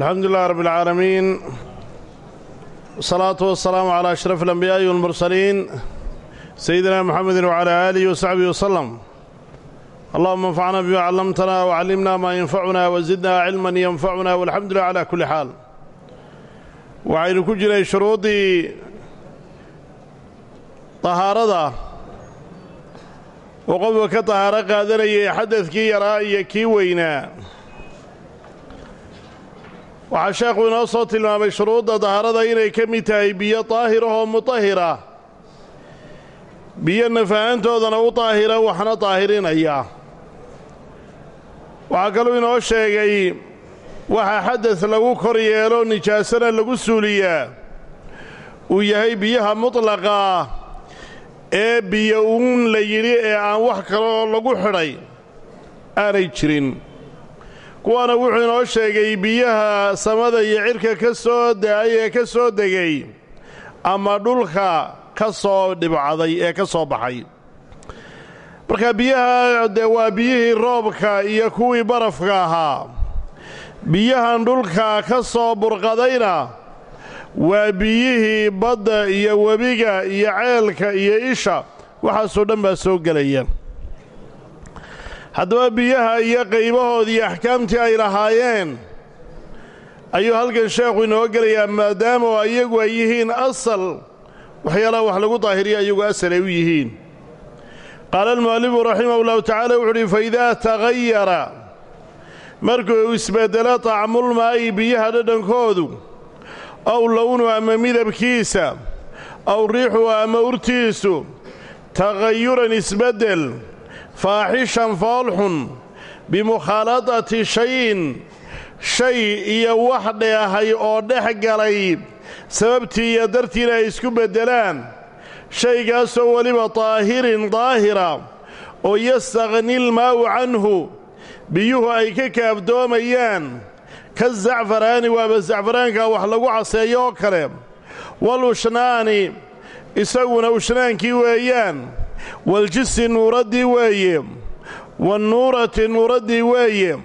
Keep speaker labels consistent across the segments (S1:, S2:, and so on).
S1: alxamdu lilah rab اlcaalamiin wsalaatu wasalaamu calaa ashraf alambiyaai walmursaliin sayidina muxamedi wcalaa aalihi wasaxbihi wasalam allahuma anfacna bima callamtana wcallimna maa yanfacuna wazidna cilman yanfacuna walxamdu lilah cala kulli xaal waxaynu ku jiray shuruuddii tahaarada. Oo qofka ka tahaaro qaadanayay xadadkii yaraa iyo kii weynaa waxaa sheekhu inoo soo tilmaamay shuruudda dahaarada inay ka mid tahay biyo daahirahoo mutahira. Biyo nafahantoodana u daahira waxna daahirinaya waxaa kaluu inoo sheegay waxaa xadad lagu kor yeelo nijaasana lagu suuliyaa uu yahay biyaha mutlaqaa ee biyo uun la yidhi ee aan wax kale oo lagu xidhay aanay jirin kuwaana wuxuu inoo sheegay biyaha samada iyo cirka ka soo da'ay ee ka soo degay ama dhulka ka soo dhibcaday ee ka soo baxay. Marka biyaha dee waa biyihii roobka iyo kuwii barafka ahaa. Biyahan dhulka ka soo burqadayna waa biyihii badda iyo webiga iyo ceelka iyo isha. Waxaasoo dhan baa soo gelaya haddaba biyaha iyo qaybahoodii axkaamtii ay lahaayeen ayuu halkan sheekhu inoo gelayaa maadaama iyagu ay yihiin asal waxyaalaha wax lagu daahiriya iyagu asal ay u yihiin. Qaala almu'alifu raximahu llahu tacaala wuxu uhi faidaa tagayara markuu isbeddelo tacmulmaa'i biyaha dhadhankoodu aw lownu ama midabkiisa aw riixu ama urtiisu tagayuran isbeddel faaxishan foolxun bimukhaaladati shayin. Shay iyo wax dheehay oo dhex galay sababtii iyo dartiina ay isku beddelaan. Shaygaasoo weliba daahirin daahira oo yastaqhnilmaa'u canhu. Biyuhu ay ka kaafdoomayaan. Ka zacfaraani waaba zacfaraanka wax lagu caseeyo oo kale. Wal ushnaani isaguna ushnaankii weeyaan waljisi nuuraddii weeye wannuurati nuuraddii weeye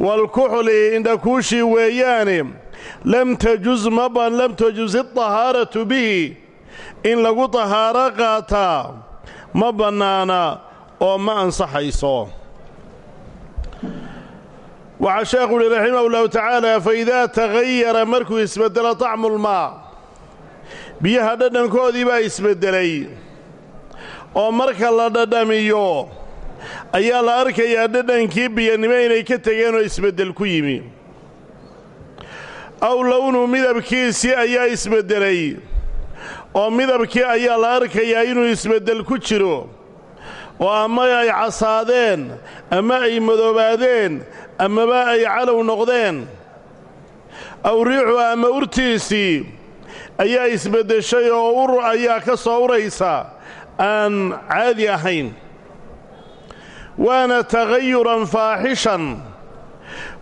S1: waalkuxli indhakuushii weeyaane lam tajus maban lam tajus idahaaratu bihi in lagu dahaaro qaataa ma bannaana oo ma ansaxayso waxaa sheekhu uhi raximahu llahu tacaala fa idaa tagayara markuu isbeddelo tacmulmaa biyaha dhadhankoodii baa isbeddelay oo marka la dhadhamiyo ayaa la arkayaa dhadhankii biyanimo inay ka tegeen oo isbeddel ku yimi. Aw lownu midabkiisii ayaa isbeddelay oo midabkii ayaa la arkayaa inuu isbeddel ku jiro. Oo ama ay casaadeen ama ay madoobaadeen amaba ay calow noqdeen. Aw riixu ama urtiisii ayaa isbeddeshay oo ur ayaa ka soo uraysa aan caadi ahayn. Waana tagayuran faaxishan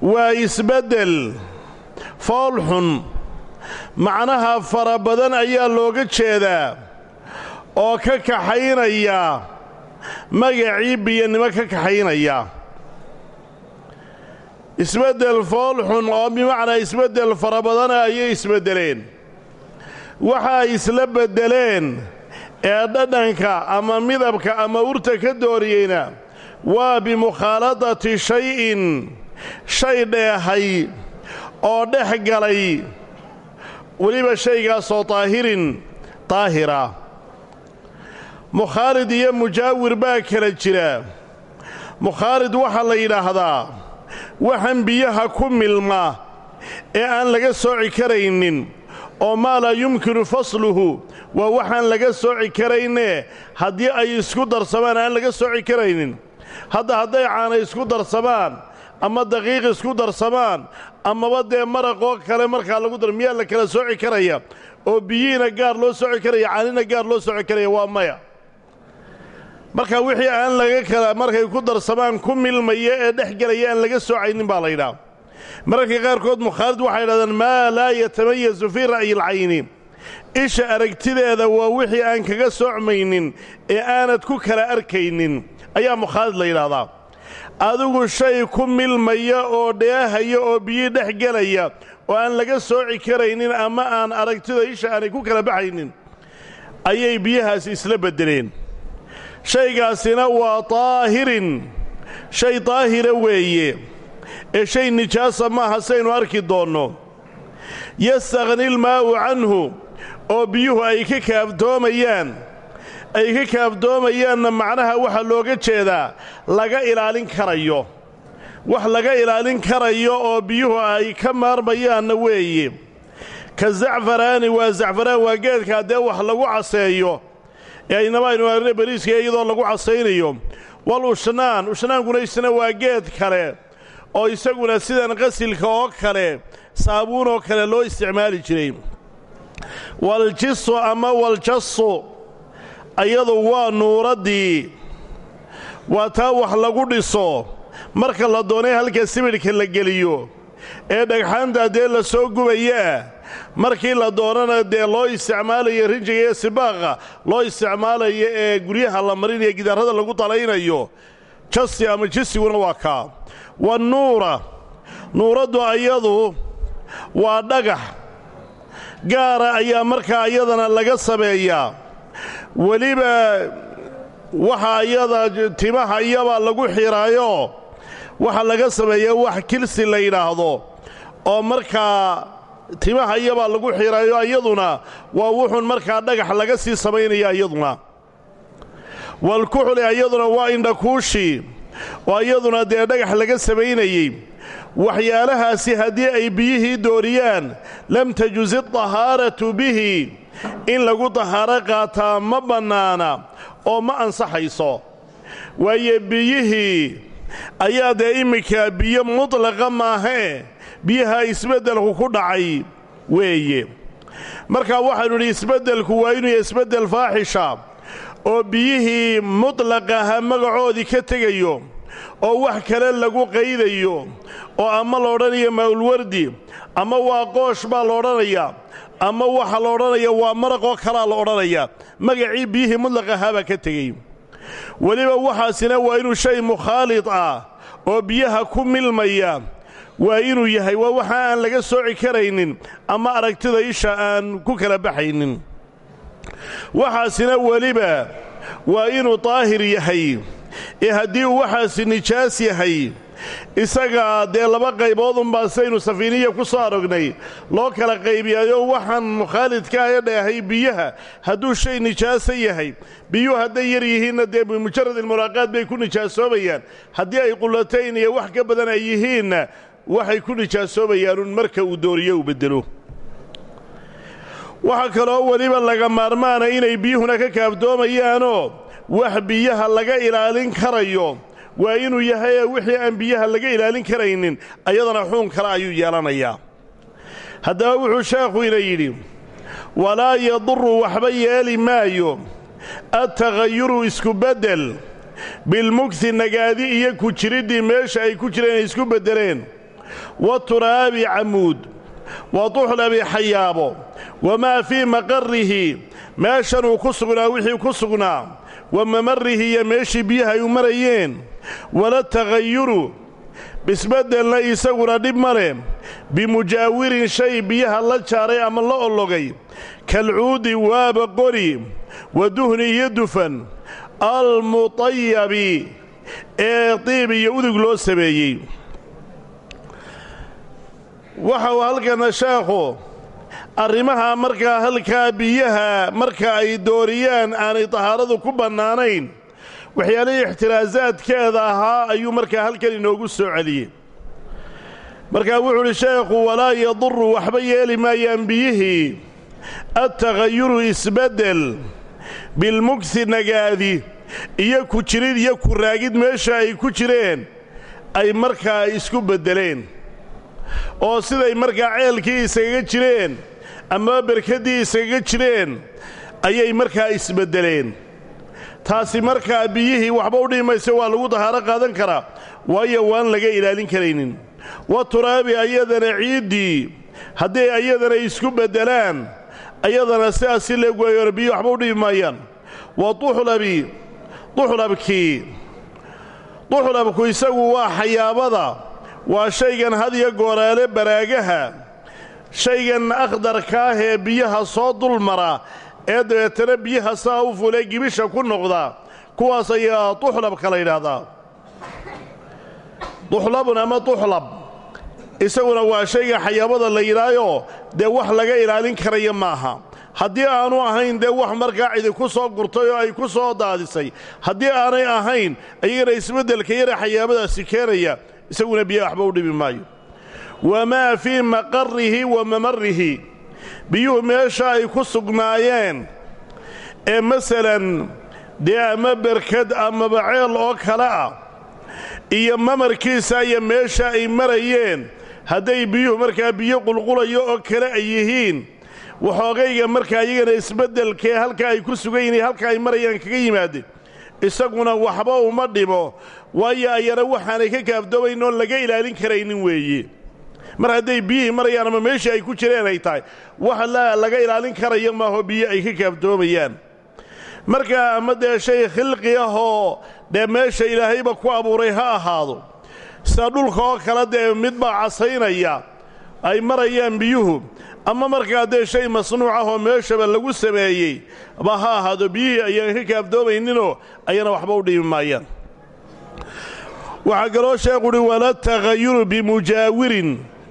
S1: waa isbeddel foolxun macnaha fara badan ayaa looga jeedaa oo ka kaxaynaya magacii biyanimo ka kaxaynaya. Isbeddel foolxun oo bimacnaa isbeddel fara badana ayay isbeddeleen. Waxa ay isla beddeleen ee dhadhanka ama midabka ama urta ka dooriyeyna waa bimukhaaladati shay-in shay dheehay oo dhex galay weliba shaygaasoo daahirin daahira mukhaalid iyo mujaawir baa kala jira. Mukhaalid waxaa la yidhaahdaa waxaan biyaha ku milma ee aan laga sooci karaynin oo maa laa yumkinu fasluhu waa waxaan laga sooci karaynee haddii ay isku darsamaan aan laga sooci karaynin. Hadda hadday caana isku darsamaan ama daqiiq isku darsamaan amaba dee maraqoo kale markaa lagu dar miyaa la kala sooci karaya? Oo biyihiina gaar loo sooci karaya caanina gaar loo sooci karaya waa maya. Marka wixii aan laga kala markay ku darsamaan ku milmaya ee dhex gelaya aan laga soocaynin baa la yidhaha. Mararka qaarkood mukhaalid waxay yidhahdaan maa laa yatamayasu fii ra'yi alcayni isha aragtideeda waa wixii aan kaga soocmaynin ee aanad ku kala arkaynin ayaa mukhaalid la yidhaahdaa. Adigu shay ku milmaya oo dheehaya oo biyi dhex gelaya oo aan laga sooci karaynin ama aan aragtida isha aanay ku kala baxaynin ayay biyahaasi isla beddeleen. Shaygaasina waa daahirin shay daahira weeye ee shay nijaasa maaha saynu arki doonno. Yastaqni lmaa'u canhu oo biyuhu ay ka kaaftoomayaan ay ka kaaftoomayaanna macnaha waxaa looga jeedaa laga ilaalin karayo. Wax laga ilaalin karayo oo biyuhu ay ka maarmayaanna weeye. Ka zacfaraani waa zacfaraan waa geedkaa dee wax lagu caseeyo ee aynaba aynu arina bariiska iyadoo lagu casaynayo. Wal ushnaan ushnaankuna isna waa geed kale oo isaguna sidan qasilka oo kale saabuun oo kale loo isticmaali jiray waljisu ama waljasu ayadu waa nuuraddii waa taa wax lagu dhiso. Marka la doonay halka sibidhka la geliyo ee dhagxaanta dee la soo gubayaa markii la doonana dee loo isticmaalayo rinjiga iyo sibaaqa loo isticmaalayo ee guryaha la marinayo gidaarada lagu talaynayo jasi ama jisiguna waa kaa. Wanuura nuuraddu ayadu waa dhagax gaara ayaa markaa ayadana laga sameeyaa. Weliba waxa ayada timaha iyabaa lagu xidhaayo waxaa laga sameeyaa wax kilsi la yidhaahdo oo markaa timaha iyabaa lagu xidhaayo iyaduna waa wuxun markaa dhagax laga sii samaynaya iyaduna. Walkuxuli iyaduna waa indhakuushi oo iyaduna dee dhagax laga samaynayey waxyaalahaasi haddii ay biyihii dooriyaan lam tajusi dahaaratu bihi. In lagu dahaaro qaataa ma bannaana oo ma ansaxayso. Waayo biyihii ayaa dee imminka biyo mutlaqa maahee biyaha isbeddelku ku dhacay weeye. Marka waxaynu idhi isbeddelku waa inuu isbeddel faaxisha oo biyihii mutlaqaha magacoodii ka tegayo oo wax kale lagu qaydayo oo ama la odhanayo mawlwardi ama waa qoosh baa la odhanayaa ama waxa la odhanaya waa maraqoo kalaa la odhanaya. Magacii biyihii mutlaqahaa baa ka tegey. Weliba waxaasina waa inuu shay mukhaalid ah oo biyaha ku milmaya. Waa inuu yahay waa waxa aan laga sooci karaynin ama aragtida isha aan ku kala baxaynin. Waxaasina weliba waa inuu daahir yahay ee haddii uu waxaasi nijaas yahay isagaa dee laba qaybood unbaa saynu safiiniya ku soo arognay loo kala qaybiyaayo waxaan mukhaalidka ee dheehay biyaha hadduu shay nijaasa yahay biyuhu hadday yar yihiinna dee bimujarad ilmuraaqaad bay ku nijaasoobayaan haddii ay qullatayn iyo wax ka badan ay yihiinna waxay ku nijaasoobayaanun marka uu dooriyo uu beddelo. Waxaa kaloo weliba laga maarmaana inay biyuhuna ka kaaftoomayaanoo wax biyaha laga ilaalin karayo waa inuu yahay wixii aan biyaha laga ilaalin karaynin ayadana xuun kale ayuu yeelanayaa. Haddaba wuxuu sheekhu ina yidhi walaa yaduru waxba yeeli maayo adtakhayuru iskubeddel bilmugsi nagaadi iyo ku jiriddii meesha ay ku jireen isku beddeleen. Wa turaabi camuud wa tuxlabi xayaabo wamaa fii maqarrihi meeshanuu ku sugnaa wixii ku sugnaa wa mamarihi iyo meeshii biyaha ay u marayeen. Wala takhayuru bisbeddelna isaguna dhib ma leh. Bimujaawirin shay biyaha la jaaray ama la ollogay. Kalcuudi waaba qori wa duhni iyo dufan. Almutayabi ee diib iyo udug loo sameeyey. Waxa uu halkana sheekhu arrimaha markaa halkaa biyaha marka ay dooriyaan aanay tahaaradu ku bannaanayn waxyaalihii ixtiraasaadkeeda ahaa ayuu markaa halkan inoogu soo celiyey. Markaa wuxuu udhi sheekhu walaa yaduru waxba yeeli maayaan biyihii. Adtakhayuru isbeddel bilmugsi nagaadi iyo ku jirid iyo ku raagid meesha ay ku jireen ay markaa isku beddeleen. Oo siday markaa ceelkii isagaga jireen ama berkaddii isagaga jireen ayay markaa isbeddeleen taasi markaa biyihii waxba u dhihi mayse waa lagu dahaaro qaadan karaa waayo waan laga ilaalin karaynin. Wa turaabi ayadana ciiddii haddii ayadana isku beddelaan ayadana sidaas si leegwaayona biyihi waxba u dhihi maayaan. Wa tuxlabi tuxlabkii duxlabku isagu waa xayaabada waa shaygan hadiyo gooraale baraagaha shaygan akhdarka ah ee biyaha soo dulmara ee dabeetana biyaha saa u fulee gibisha ku noqda kuwaas ayaa duxlabka la yidhaahdaa duxlabun ama duxlab? Isaguna waa shayga xayaabada la yidhaayo dee wax laga ilaalin karaya maaha. Haddii aanu ahayn dee wax markaa ku soo gurtay oo ay ku soo daadisay. Haddii aanay ahayn ayagana isbeddelka yara xayaabadaasi keenaya isaguna biyaha waxba u dhibi maayo wamaa fii maqarrihi wa mamarihi biyuhu meesha ay ku sugnaayeen. Ee masalan dee ama berkad amaba ceel oo kale ah iyo mamarkiisa iyo meesha ay marayeen hadday biyuhu markaa biyo qulqulayo oo kale ay yihiin waxoogayga markaa iyagana isbeddelkee halka ay ku sugan yihiin halka ay marayaan kaga yimaadeen isaguna waxba uma dhibo waayo ayana waxaanay ka kaafdoobayn laga ilaalin karaynin weeye mar hadday biyihii marayaan ama meeshii ay ku jireen ay tahay wax laga ilaalin karayo maaho biyo ay ka kaafdoomayaan markaa ama dee shay khilqi ah oo meesha ilaahayba ku abuuray ha ahaado sida dhulka oo kale dee midbaa casaynaya ay marayaan biyuhu. Ama markaa dee shay masnuuc ah meeshaba lagu sameeyey ba ha ahaado biyihii ayaan ka kaafdoomayninoo ayana waxba u dhibi maayaan. Waxaa kaloo sheekhuuhi wala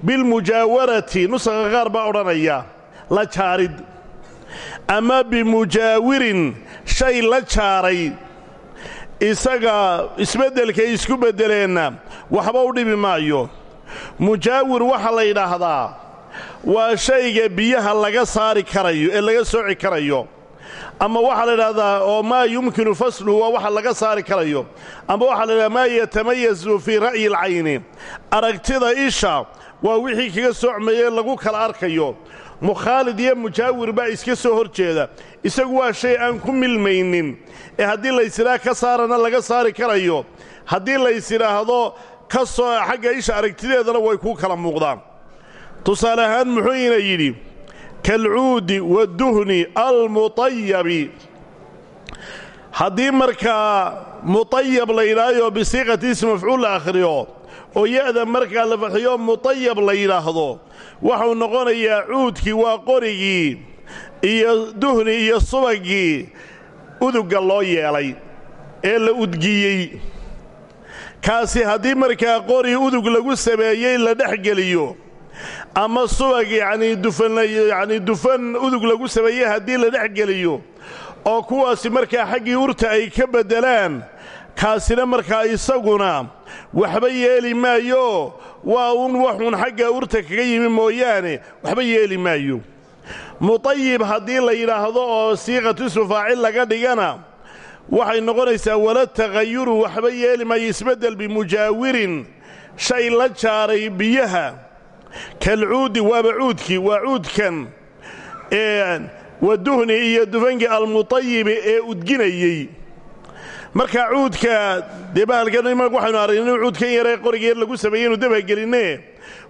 S1: bilmujaawarati nusaqa qaar baa odhanaya la jaarid ama bimujaawirin shay la jaaray isaga isbeddelkay isku beddeleenna waxba u dhibi maayo mujaawir waxaa la yidhaahdaa waa shayga biyaha laga saari karayo ee laga sooci karayo ama waxaa la yidhahdaa oo maa yumkinu fasluhu waa waxa laga saari karayo. Ama waxaa la yidhahdaa maa yatamayazu fii ra'yi alcayni aragtida isha waa wixii kaga soocmayee lagu kala arkayo. Mukhaalid iyo mujaawir baa iska soo hor jeeda. Isagu waa shay aan ku milmaynin. Ee haddii laysidhaah ka saarana laga saari karayo. Haddii laysidhaahdo ka soo xagga isha aragtideedana way kuu kala muuqdaan. Tusaale ahaan muxuu ina yidhi kalcuudi waduhni almutayabi haddii markaa mutayab la yidhaahyo bisiiqati ismi mafcuul la akhriyo oo ya'da markaa la fadxiyo mutayab la yidhaahdo waxuu noqonayaa cuudkii waa qorigii iyo duhni iyo subagii udugga loo yeelay ee la udgiyey. Kaasi haddii markaa qori udug lagu sameeyey la dhex geliyo ama subag yacnii dufan yacnii dufan udug lagu sameeyey haddii la dhex geliyo oo kuwaasi markaa xaggii urta ay ka beddelaan kaasina markaa isaguna waxba yeeli maayo. Waa uun waxuun xagga urta kaga yimi mooyaane waxba yeeli maayo. Mutayib haddii la yidhaahdo oo siiqatu ismu laga dhigana waxay noqonaysaa wala takhayuru waxba yeeli maayo isbeddel bimujaawirin shay la jaaray biyaha kalcuudi waaba cuudkii waa cuudkan waduhni iyo dufankii almutayibi ee udginayey markaa cuudka dee bahalkan waxaynu aragn inuu cuudkan yaree qoriga yar lagu sameeyey inu dabha gelinne.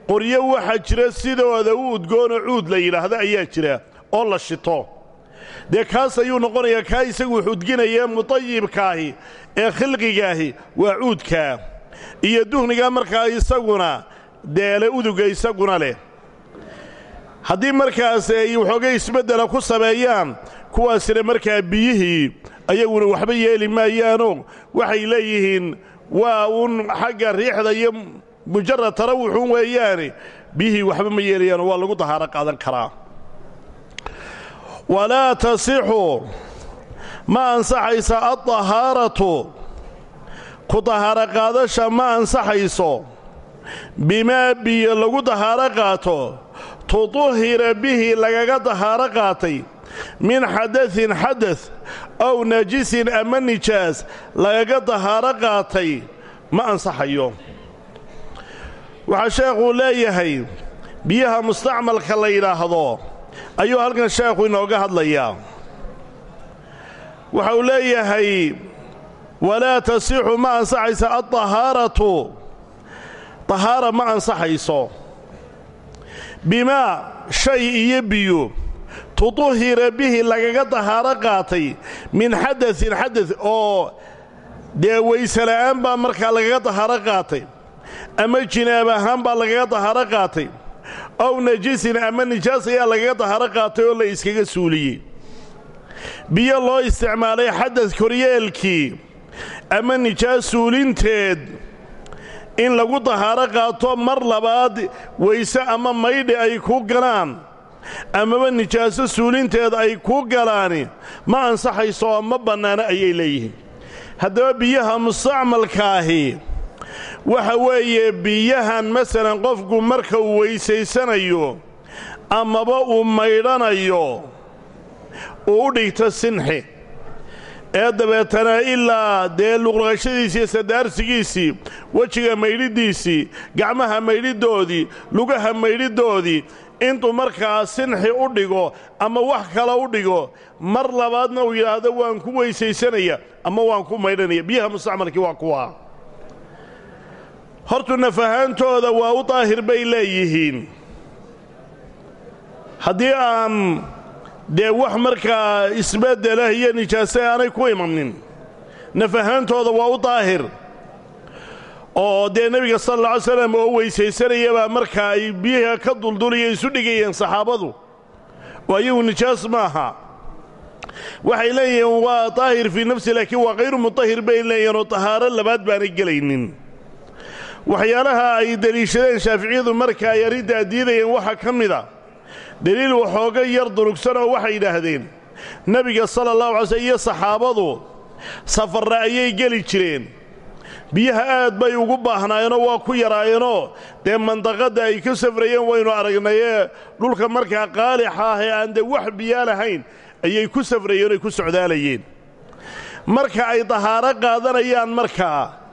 S1: Qoryo waxaa jira sidooda u udgoonoo cuud la yidhaahdo ayaa jira oo la shito. Dee kaas ayuu noqonayaa kaa isagu wax udginaya mutayibkaahi ee khilqigaahi waa cuudkaa. Iyo duhnigaa markaa isaguna deele uduga isaguna leh. Haddii markaas ay waxoogay isbeddela ku sameeyaan kuwaasina markaa biyihii ayaguna waxba yeeli maayaanoo waxay leeyihiin waa uun xagga riixda iyo mujarad tarawuxun weeyaane biyihii waxba ma yeelayaanoo waa lagu dahaaro qaadan karaa. Walaa tasixu ma ansaxaysa addahaaratu. Ku dahaaro qaadasha ma ansaxayso bimaa biyo lagu dahaaro qaato tudahira bihi lagaga dahaaro qaatay. Min xadain xadad aw najisin ama nijaas lagaga dahaaro qaatay. Ma ansaxayo. Waxaa sheekhuu leeyahay biyaha mustacmalka la yidhaahdo ayuu halkan sheekhu inooga hadlayaa. Waxa uu leeyahay walaa tasixu ma ansaxaysa addahaaratu dahaara ma ansaxayso bimaa shay iyo biyo tudahira bihi lagaga dahaaro qaatay min xadain xadad oo dee waysela'aan baa markaa lagaga dahaaro qaatay ama jinaab ahaan baa lagaga dahaaro qaatay ow najisin ama nijaas ayaa lagaga dahaaro qaatay oo la iskaga suuliyey biyo loo isticmaalay xadad koryeelkii ama nijaas suulinteed in lagu dahaaro qaato mar labaad weyse ama maydhi ay ku galaan amaba nijaaso suulinteed ay ku galaani ma ansaxayso oo ma bannaano ayay leeyihiin. Haddaba biyaha mustacmalkaahi waxa weeye biyahan masalan qofku marka uu weysaysanayo amaba uu maydhanayo uu u dhigto sinxi ee dabeetana ilaa dee luqluqashadiisii iyo sadaarsigiisii wejiga maydhiddiisii gacmaha maydhiddoodii lugaha maydhiddoodii intuu markaa sinxi u dhigo ama wax kale u dhigo mar labaadna uu yidhaahdo waan ku weysaysanaya ama waan ku maydhanaya. Biyaha mustacmalkii waa kuwaa hortu nafahaantooda waa u daahir bay leeyihiin. Haddii aan dee wax markaa isbeddelah iyo nijaase aanay ku imanin nafahaantooda waa u daahir. Oo dee nebiga sal alla alay slam oo weysaysanayabaa markaa ay biyaha ka duldulaya isu dhigayeen saxaabadu oo ayagu nijaas maaha waxay leeyihiin waa daahir fii nafsi laakiin waa kayru mutahir bay leeyihiin oo tahaaro labaad baanay gelaynin. Waxyaalaha ay deliishadeen shaaficiyadu marka ay arrintaa diidayeen waxaa ka mid deliil waxooga yar durugsan oo waxay yidhaahdeen. Nebiga sala allahu alay slm iyo saxaabadu safarra ayay geli jireen. Biyaha aad bay ugu baahnaayeenoo waa ku yaraayeenoo dee mandaqadda ay ka safrayeen waynu aragnayee dhulka markaa qaalixa ah ee aan dee wax biyaa lahayn ayay ku safrayeen oy ku socdaalayeen. Marka ay dahaaro qaadanayaan markaa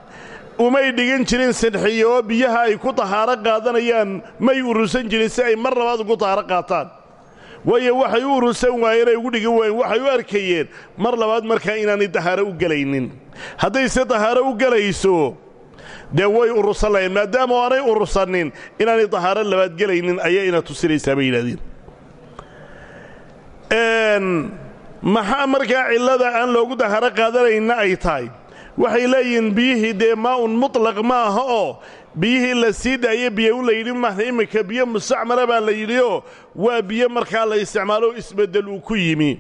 S1: umay dhigan jirin sinxiyo biyaha ay ku dahaaro qaadanayaan may urursan jirin si ay mar labaad ugu dahaaro qaataan. Waayo waxay u urursan waayeen ay ugu dhigan waayeen waxay u arkayeen mar labaad markaa inaanay dahaaro u gelaynin. Haddayse dahaaro u gelayso dee way urursan lahayn maadaama aanay urursannin inaanay dahaaro labaad gelaynin ayaa ina tusinaysaa bay yidhahdeen maxaa markaa cillada aan loogu dahaaro qaadanayna ay tahay waxay leeyihiin biyihii dee maa-un mutlaq ma aha oo biyihii la sii biyo u layidhi maaha imminka biyo mustacmala baa la yidhioo waa biyo markaa la isticmaalo isbeddel uu ku yimi.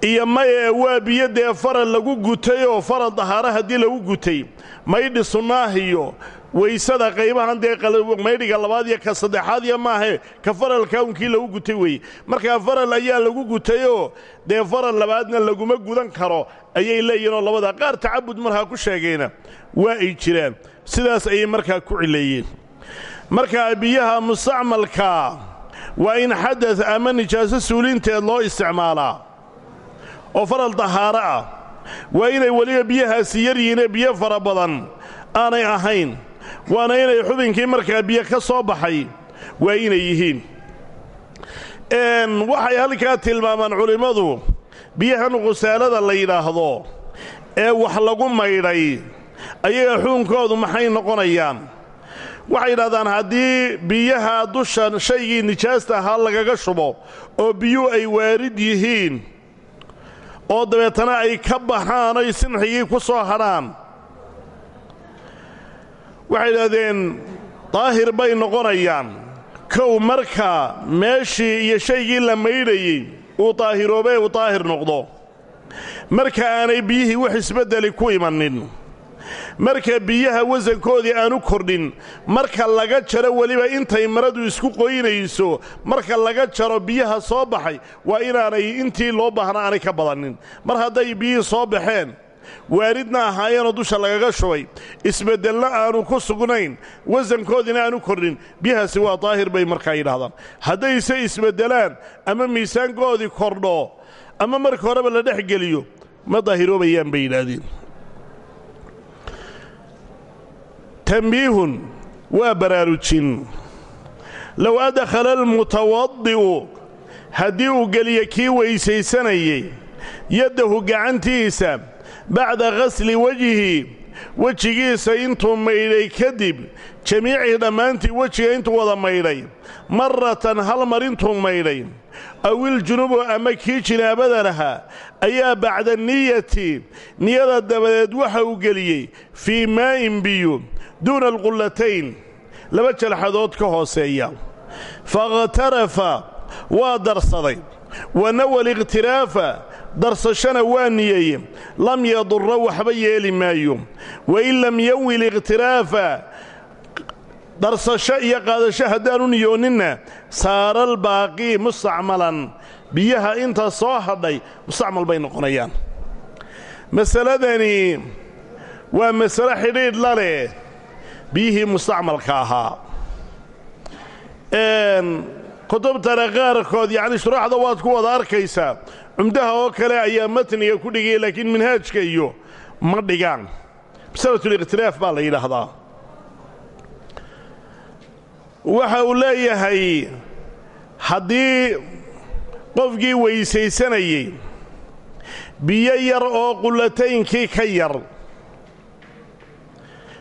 S1: Iyo mayee waa biyo dee faral lagu gutay oo faral dahaaro haddii lagu gutay maydhi sunnaahiyo weysada qaybahan dee maydhiga labaad iyo ka saddexaad iyo maahe ka faralka unkii lagu gutay weeye markaa faral ayaa lagu gutayoo dee faral labaadna laguma gudan karo ayay leeyihinoo labada qaar tacabud markaa ku sheegayna waa ay jiraan. Sidaas ayay markaa ku cileeyeen. Markaa biyaha mustacmalkaa waa in xadad ama nijaaso suulinteed loo isticmaalaa oo faral dahaaro ah. Waa inay weliba biyahaasi yaryihiinee biyo fara badan aanay ahayn waana inay xubinkii markaa biyo ka soo baxay. Waa inay yihiin. Waxay halkaa tilmaamaan culimmadu biyahan khusaalada la yidhaahdo ee wax lagu maydhay ayaga xuunkoodu maxay noqonayaan? Waxay yidhahdaan haddii biyaha dusha shaygii nijaasta ahaa lagaga shubo oo biyuu ay waarid yihiin oo dabeetana ay ka baxaan oy sinxigii ku soo hadhaan waxay idhahdeen daahir bay noqonayaan. Kow marka meeshii iyo shaygii la maydhayey uu daahiroobee uu daahir noqdo. Marka aanay biyihii wax isbeddeli ku imanin marka biyaha wasankoodii aanu kordhin. Marka laga jaro weliba intay maradu isku qoynayso. Marka laga jaro biyaha soo baxay waa inaanay intii loo baahna aanay ka badanin mar hadday biyihii soo baxeen waaridna ahaayeenoo dusha lagaga shubay. Isbeddelna aanu ku sugnayn. Wasankoodiina aanu kordhin biyahaasi waa daahir bay markaa yidhahdaan haddayse isbeddelaan ama miisaankoodii kordho ama marka horeba la dhex geliyo ma daahiroobayaan bay yidhaahdeen. Tambiihun waa baraarujin. Low adkhala almutawadi'u haddii uu geliyo kii weysaysanayey yaddahu gacantiisa bacda ghasli wejhi wejigiisa intuu maydhay kadib jamiicii dhammaantii wejiga intuu wada maydhay maratan hal mar intuu maydhay awiljunubu ama kii jinaabada lahaa ayaa bacda niyati niyada dabadeed waxa uu geliyey fii maa'in biyo duuna alqullatayn laba jalxadood ka hooseeya. Fakhtarafa waa darsaday. Wa nawa alikhtiraafa darsashana waa niyeeye lam yadurra waxba yeeli maayo. Wain lam yawi likhtiraafa darsasho iyo qaadasho haddaanu niyooninna saaraalbaaqii mustacmalan. Biyaha inta soo hadhay mustacmal bay noqonayaan. Masaladani waa masalo xidhiidh la leh biyihii mustacmalka ahaa. Kutubtana qaarkood yacni shuruuxda waad ku wada arkaysaa cumdaha oo kale ayaa matniga ku dhigaya laakiin minhaajka iyo ma dhigaan masalatulikhtilaaf baa la yidhaahdaa. Waxa uu leeyahay haddii qofkii weysaysanayey biyo yar oo qullataynkii ka yar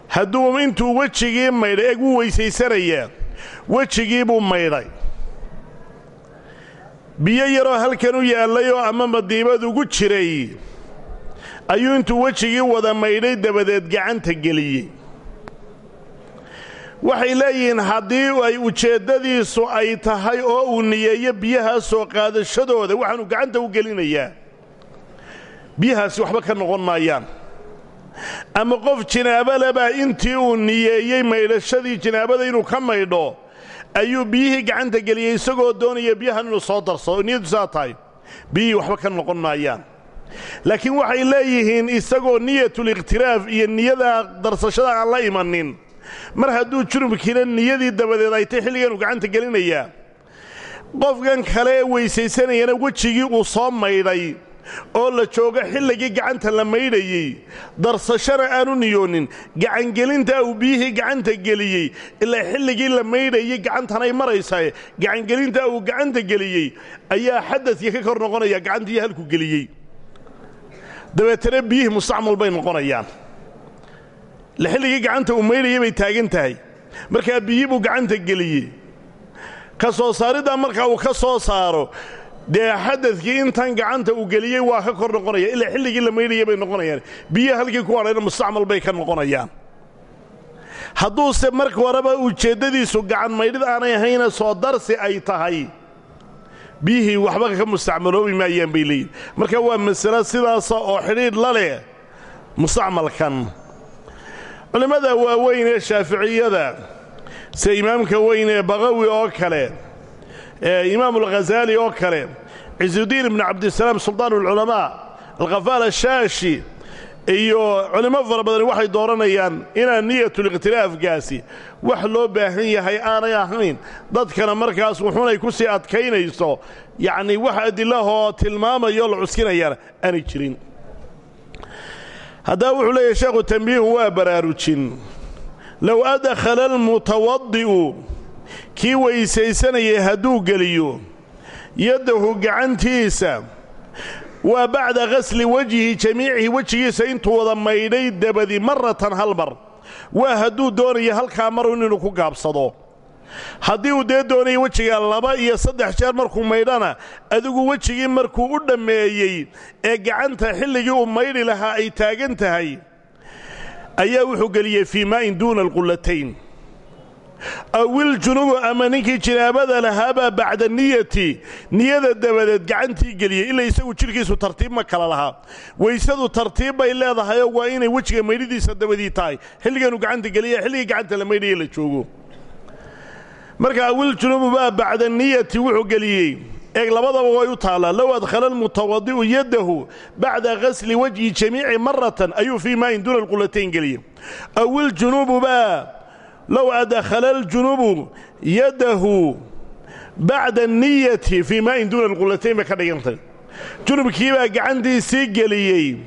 S1: hadduu intuu wejigii maydhay eg wuu weysaysanayaa wejigii buu maydhay biyo yaroo halkan u yaallayoo ama madiibad ugu jiray ayuu intuu wejigii wada maydhay dabadeed gacanta geliyey. Waxay leeyihiin haddii ay ujeeddadiisu ay tahay oo uu niyeeyo biyahaasoo qaadashadooda waxaanu gacanta u gelinayaa. Biyahaasi waxba ka noqon maayaan. Ama qof jinaabo lebaa intii uu niyeeyey maydhashadii jinaabada inuu ka maydho ayuu biyihii gacanta geliyey isagoo doonaya biyahan inuu soo darsado niyaddu saa tahay. Biyihii waxba ka noqon maayaan. Laakiin waxay leeyihiin isagoo niyatulikhtilaaf iyo niyada darsashada aan la imanin. Mar hadduu junubkiina niyadii dabadeed ay tay xilliganuu gacanta gelinayaa qofkan kale weysaysanayana wejigii uu soo maydhay oo la joogo xilligii gacanta la maydhayey darsashana aanu niyoonin gacangelintaa uu biyihii gacanta geliyey. Ilaa xilligii la maydhayey gacantanay maraysaa gacangelintaa uu gacanta geliyey. Ayaa xadadkii ka kor noqonaya gacantii halku geliyey. Dabeetana biyihii mustacmal bay noqonayaan. Le xilligii gacanta uu maydhayay bay taagan tahay. Markaa biyi buu gacanta geliyey. Ka soo saariddaa markaa uu ka soo saaro dee xadadkii intan gacanta uu geliyey waa ka kor noqonaya. Ilaa xilligii la maydhaya bay noqonayaan. Biyo halkii ku hadhayna mustacmal bay ka noqonayaan. Hadduuse marka horeba ujeeddadiisu gacan maydhid aanay ahayna soo darsi ay tahay. Biyihii waxba ka mustacmaloobi maayaan bay leeyihiin marka waa masalo sidaasa oo xidhiidh la leh mustacmalkan. Culimmada waaweyn ee shaaficiyada sida imaamka weyn ee baqawi oo kale imaam alghazaali oo kale cisudiin ibnu cabdisalaam sultaan ulculamaa alkhafaal ashaashi iyo culimmo fara badani waxay dooranayaan inaan niyatulikhtilaafkaasi wax loo baahan yahay aanay ahayn dadkana markaas wuxuunay ku sii adkaynayso. Yacnii wax adilahoo tilmaamayo la cuskinayaan aanay jirin. Haddaba wuxuu leeyahy sheekhu tambiihun waa baraarujin. Low adkhala almutawadi'u kii weysaysanayay hadduu geliyo. Yaddahu gacantiisa. Waa bacda ghasli wejhi jamiicihi wejigiisa intuu wada maydhay dabadi maratan hal mar. Waa hadduu doonayo halkaa marun inuu ku gaabsado. Haddii uu dee doonayo wejiga laba iyo saddex jeer markuu maydhana adigu wejigii markuu u dhammeeyey ee gacanta xilligii uu maydhi lahaa ay taagan tahay ayaa wuxuu geliyey fii maa'in duuna alqullatayn awiljunubu ama ninkii jinaabada lahaabaa bacda niyati niyada dabadeed gacantii geliyey ilaa isagu jidhkiisu tartiib ma kala lahaa. Weysadu tartiib bay leedahayoo waa inay wejiga maydhidiisa dabadii tahay. Xilliganuu gacanta geliya xilligii gacanta la maydhaya la joogo. Marka awiljunubu baa bacda niyati wuxuu geliyey. Eeg labadaba way u taallaa low adkhala almutawadi'u yaddahu bacda ghasli wajhi jamiici maratan ayuu fii maa'in duuna alqullatayn geliyey awiljunubu baa low adkhala aljunubu yaddahu bacda aniyati fii maa'in duuna alqullatayn bay ka dhigantay junubkiibaa gacantiisii geliyey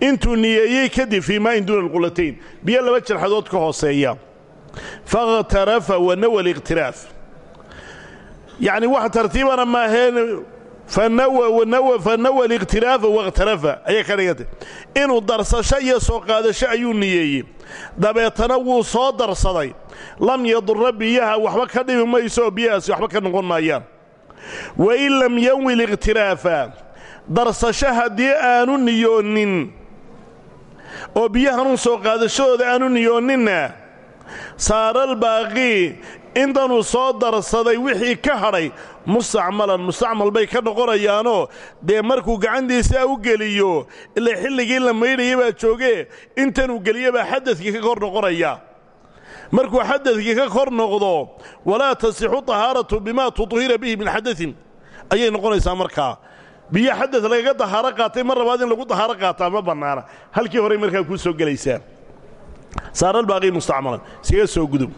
S1: intuu niyeeyey kadib fii maa'in duuna alqullatayn biyo laba jarxadood ka hooseeya fakhtarafa wanawa alikhtilaaf yacni wax tartiibana maaheen fanawa alikhtilaafa wakhtalafa ayay ka dhigantay inuu darsasho iyo soo qaadasho ayuu niyeeyey dabeetana wuu soo darsaday lam yadurra biyaha waxba ka dhibi mayso oo biyahaasi waxba ka noqon maayaan wain lam yanwi likhtilaafa darsasho haddii aanu niyoonin oo biyahanun soo qaadashadooda aanu niyoonninna saaralbaaqii intanuu soo darsaday wixii ka hadhay mustacmalan mustacmal bay ka noqonayaanoo dee markuu gacantiisa u geliyo ilaa xilligii la maydhaya baa joogee intanuu geliya baa xadadkii ka kor noqonaya. Markuu xadadkii ka kor noqdo walaa tasixu tahaaratu bimaa tudhira bihi min xadain ayay noqonaysaa markaa biyo xadad lagaga dahaaro qaatay mar labaad in lagu dahaaro qaataa ma bannaana. Halkii horey markaa kuu soo gelaysaa saaralbaaqii mustacmalan iskaga soo gudub.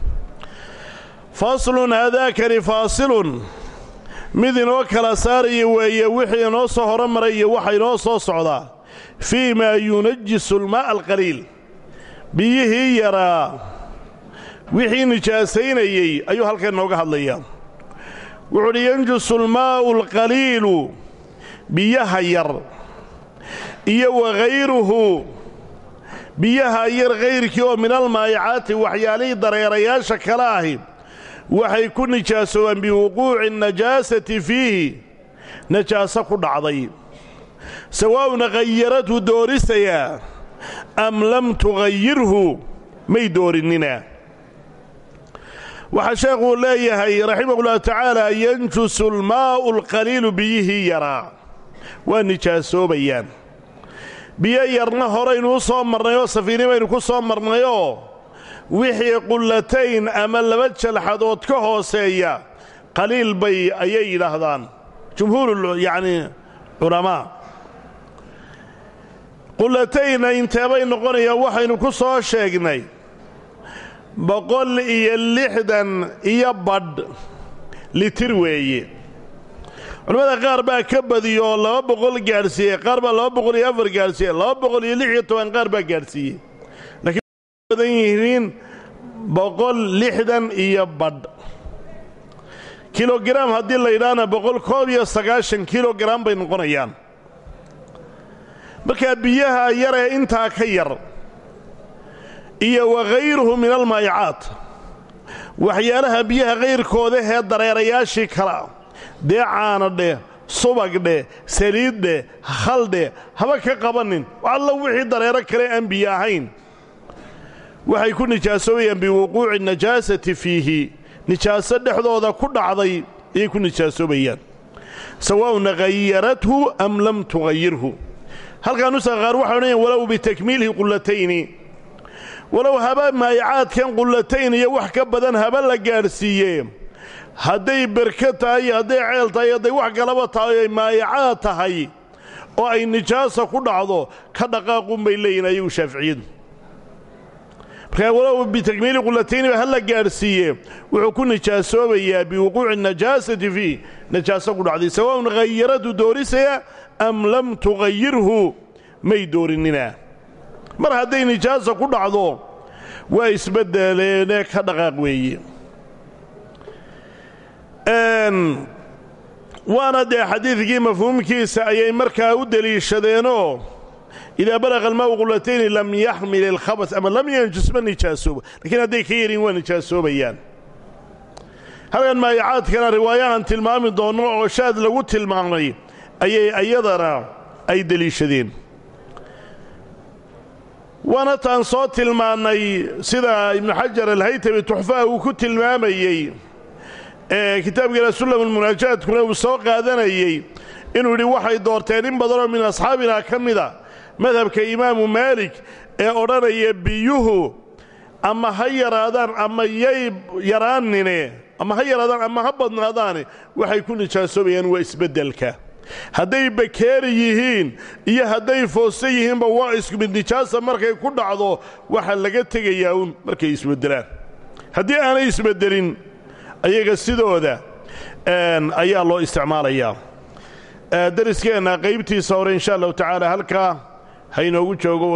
S1: Faslun haadaakani faasilun mid inoo kala saaraya weeye wixii inoo soo horomaray iyo waxa inoo soo socdaa fii maa yunajisu almaa'a alqaliil biyihii yaraa wixii nijaasaynayey ayuu halkan inooga hadlayaa. Wuxuu udhi yanjusu almaa'u alqaliilu biyaha yar iyo waghayruhu biyaha yar hayrkii oo min almaayacaati waxyaalihii dareerayaasha kale ahi waxay ku nijaasoobaan biwuquuci najaasati fiihi. Najaaso ku dhacday. Sawaa'un ghayaradhu doorisayaa. Am lam tughayirhu may doorinina. Waxaa sheekhuu leeyahay raximahullahu tacaala yanjusu almaa'u alqaliilu biyihii yaraa waa nijaasoobayaan biyo yarna horaynu u soo marnay oo safiini ku soo marnayoo wixii qullatayn ama laba jalxadood ka hooseeya qaliil bay ayay yidhaahdaan. Jumhuuru yacnii culamaa. Qullataynna inteebay noqonayaan waxaynu ku soo sheegnay. Boqol iyo lixdan iyo badh litir weeye culimmada qaar baa ka badiyo laba boqol gaadhsiiyey qaar baa laba boqol iyo afar gaadhsiiyey laba boqol iyo lix iyo toban qaar baa gaadhsiiyey badan yihiin boqol lixdan iyo badh. Kilograam haddii la yidhaahna boqol koob iyo sagaashan kilograam bay noqonayaan. Markaa biyaha yaree intaa ka yar iyo waghayruhu min almaayacaat waxyaalaha biyaha kayrkooda hee dareerayaashii kalea dee caana dheh subag dheh saliid dheh khal dheh haba ka qabannin alla wixii dareero kale aan biyo ahayn waxay ku nijaasoobayaan biwuquuci najaasati fiihi. Nijaaso dhexdooda ku dhacday ayay ku nijaasoobayaan sawaa'un ghayarathu am lam tughayirhu halkaa nusa qaar waxay odhanayan walow bitakmiilihi qullatayni walow haba maayacaadkan qullatayn iyo wax ka badan haba la gaadhsiiye. Hadday berke tahay iyo hadday ceel tahay hadday wax kalaba tahay ay maayacaad tahay oo ay nijaasa ku dhacdo ka dhaqaaqun bay leeyihiin ayagu shaaficiyadu markaa walow bitakmiili qulatayniba ha la gaadhsiiye wuxuu ku nijaasoobayaa biwuquuci najaasati fiih najaaso ku dhacday sawaa'un ghayaradhu doorisaya am lam tughayirhu may doorinina mar hadday nijaasa ku dhacdo waa isbeddeleene ka dhaqaaq weeye. Waana dee xadiidkii mafhuumkiisa ayay markaa u deliishadeenoo idaa balaqa almaa'u qulatayni lam yaxmil ilkhabas ama lam yanjus ma nijaasooba lakiin hadday ka yariin waa nijaasoobayaan halkan maayacaadkana riwaayahan tilmaami doonno oo shaad lagu tilmaamay ayay ayadana ay deliishadeen waana taan soo tilmaannay sida ibnu xajar alhaytami tuxfaha uu ku tilmaamayey ee kitaabkiina sullam almunaajaadkuna uu soo qaadanayey inuu yidhi waxay doorteen in badanoo min asxaabina ka mida madhabka imaamu maalik ee odhanaya biyuhu ama ha yaraadaan ama yay yaraannine ama ha yaraadaan ama ha badnaadaane waxay ku nijaasoobayaan waa isbeddelka hadday bakeeri yihiin iyo hadday foosta yihiinba waa isku mid nijaasa markay ku dhacdo waxaa laga tegayaa uun markay isbeddelaan haddii aanay isbeddelin ayaga sidooda ayaa loo isticmaalayaa. Dariskeenna qaybtiisa hore insha allahu tacaala halkaa ha inoogu joogo